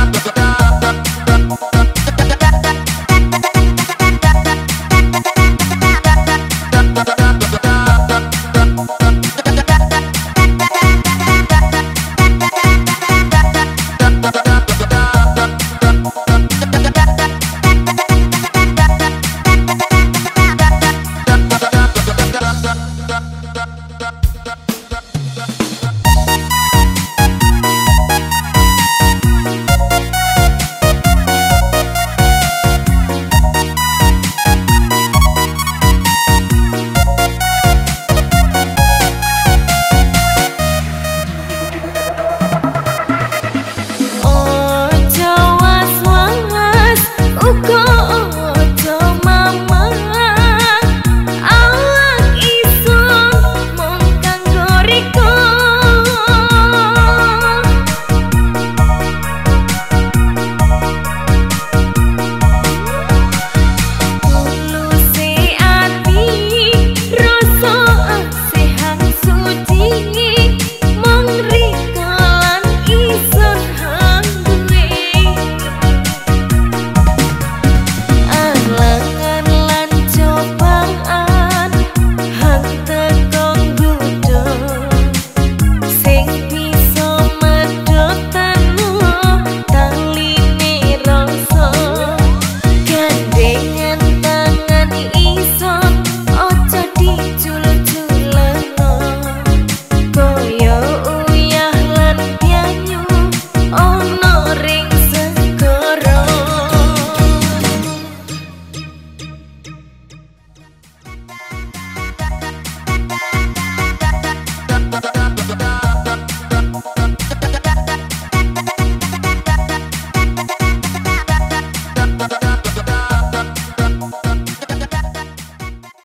Yeah.